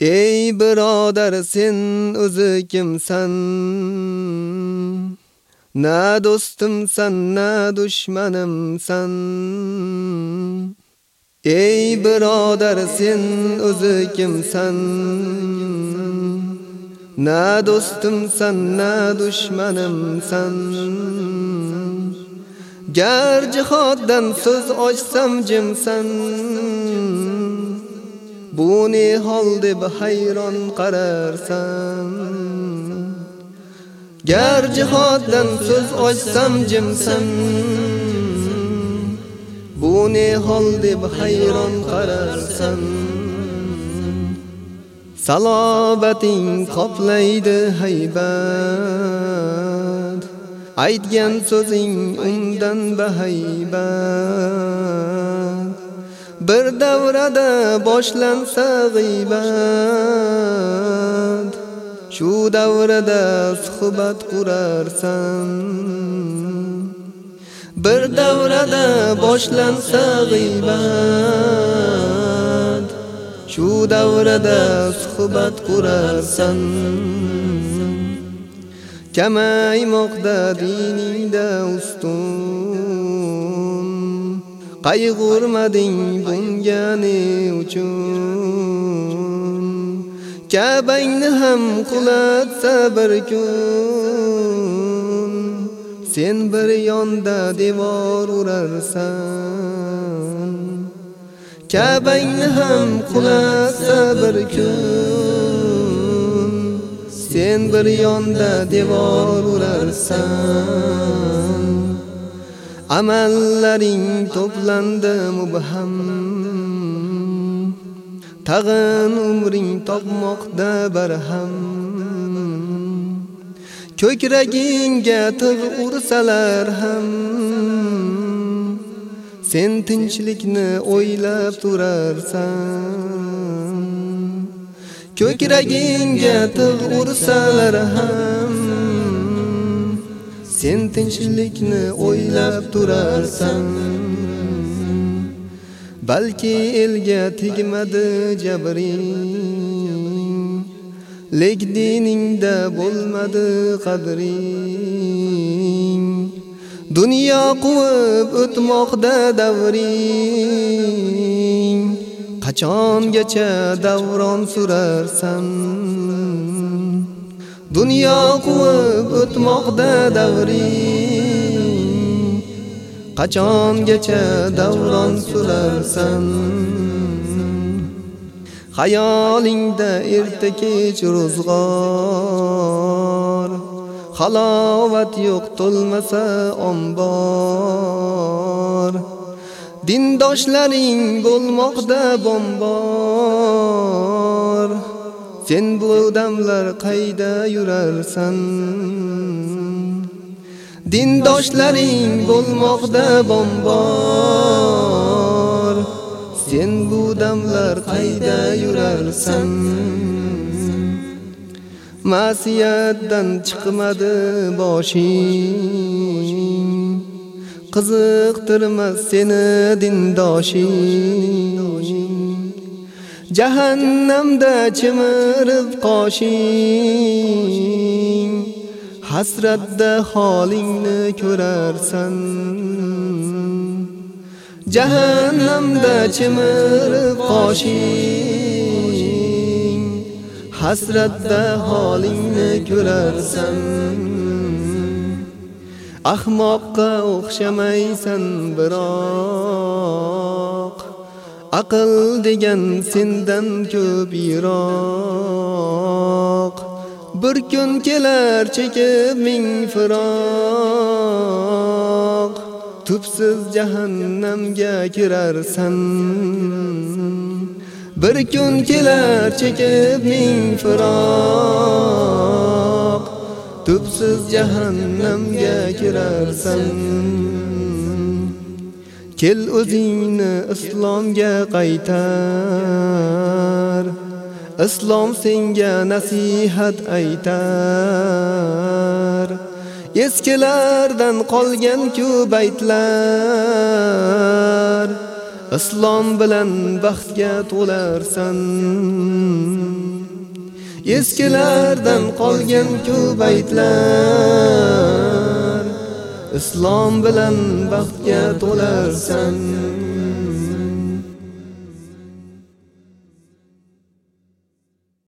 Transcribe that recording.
ey birodar sen o'zi kimsan? Na do'stimsan na dushmanimsan? Ey birodar sen o'zi kimsan? Na do'stimsan na dushmanimsan? Gar jihoddan so'z ochsam jimsan? Bu ne hol deb hayron qararsan? Gar jihoddan so'z ochsam jimsan. Bu ne hol deb hayron qararsan? Salobating qoplaydi haybat. Aytgan so'zing undan bahaybat. Bir davrada boshlansa g'iybat. Shu davrada suhbat qurarsan. Bir davrada boshlansa g'iybat. Shu davrada suhbat qurarsan. Kamaymoqda diningda ustun. Qayg'urmading bunga ne uchun? Kabangni ham qulatsa bir kun. Sen bir yonda devor urarsan. Kabangni ham qulatsa bir kun. Sen bir yonda devor urarsan. Amallaring to'plandi mubham. Tag'in umring topmoqda barham. Ko'kragingga tig' ursalar ham. Sen tinchlikni o'ylab turarsan. Ko'kragingga tig' ursalar ham. Sen tinchlikni o'ylab turarsan. Balki elga tegmadi jabring Lek diningda bo'lmadi qadring. Dunyo quvib o'tmoqda davring. Qachongacha davron surarsan? Dunyo quvib o'tmoqda davring. Qachongacha davron sularsan Xayolingda erta kech ro'zg'or. Halovat yo'q to'lmasa ombor. Dindoshlaring bo'lmoqda bombor. Sen bu damlar qayda yurarsan. Dindoshlaring bo'lmoqda bombor. Sen bu damlar qayda yurarsan. Masiyatdan chiqmadi boshing. Qiziqtirmas seni dindoshing. Jahannamda chimirib qoshing. Hasratda holingni ko'rarsan. Jahannamda chimirib qoshing. Hasratda holingni ko'rarsan. Ahmoqqa o'xshamaysan biroq. Aql degan sendan ko'p yiroq. Bir kun kelar chekib ming firoq. Tubsiz jahannamga kirarsan. Bir kun kelar chekib ming firoq. Tubsiz jahannamga kirarsan. Kel o'zingni islomga qaytar. Islom senga nasihat aytar. Eskilardan qolgan ku baytlar. Islom bilan baxtga to'larsan. Eskilardan qolgan ko'p aytlar islom bilan baxtga to'larsan